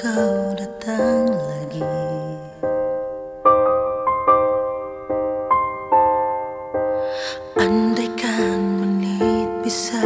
kau datang lagi. Andaikan menit bisa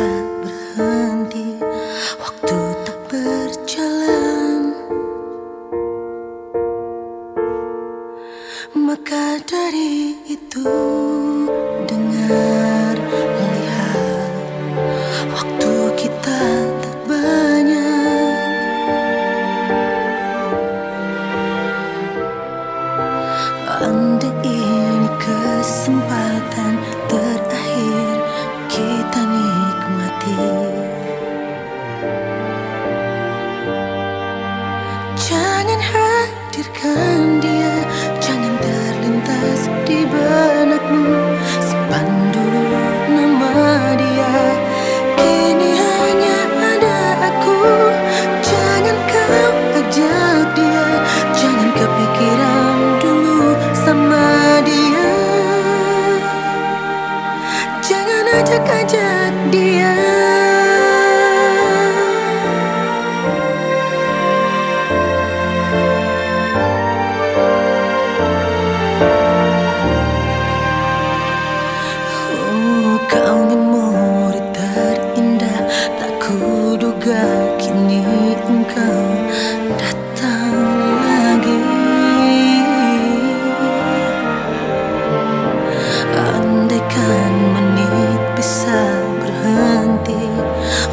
肯定 kini engkau datang lagi. Andaikan menit bisa berhenti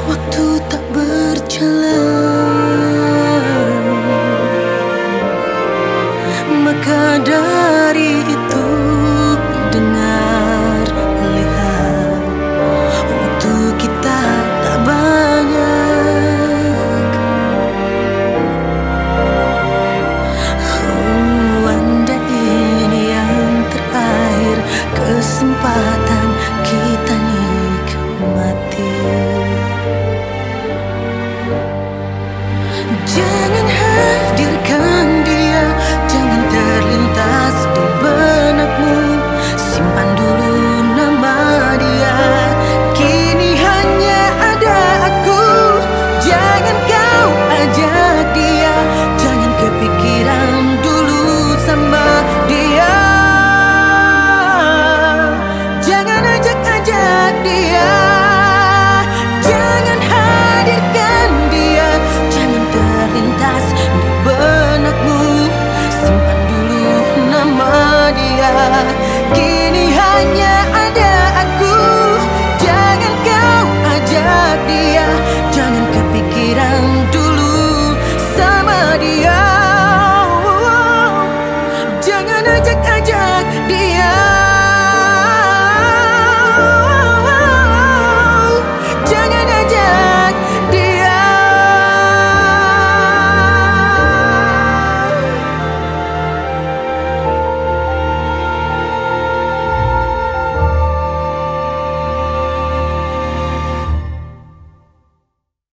Waktu tak berjalan. Maka dari itu